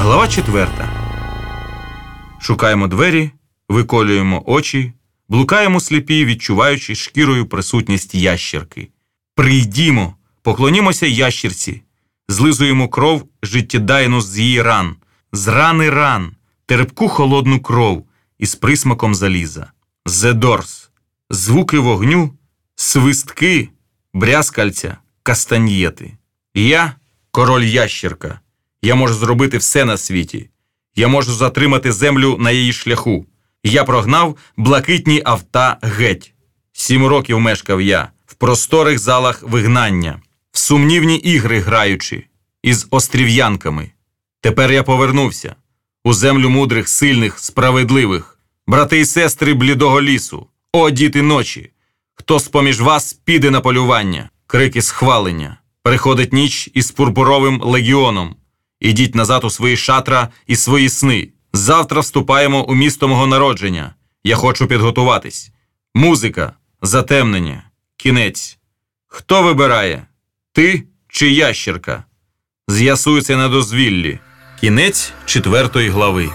Глава четверта. Шукаємо двері, виколюємо очі, блукаємо сліпі, відчуваючи шкірою присутність ящерки. Прийдімо, поклонімося ящірці, злизуємо кров життєдайну з її ран, з рани ран, терпку холодну кров із присмаком заліза. Зедорс, звуки вогню, свистки, брязкальця, кастаньєти. Я король ящерка. Я можу зробити все на світі. Я можу затримати землю на її шляху. Я прогнав блакитні авта геть. Сім років мешкав я в просторих залах вигнання, в сумнівні ігри граючи, із острів'янками. Тепер я повернувся у землю мудрих, сильних, справедливих, брати і сестри блідого лісу, о діти ночі. Хто з поміж вас піде на полювання, крики схвалення. Приходить ніч із пурпуровим легіоном. Ідіть назад у свої шатра і свої сни. Завтра вступаємо у місто мого народження. Я хочу підготуватись. Музика, затемнення, кінець. Хто вибирає? Ти чи ящерка? З'ясується на дозвіллі. Кінець четвертої глави.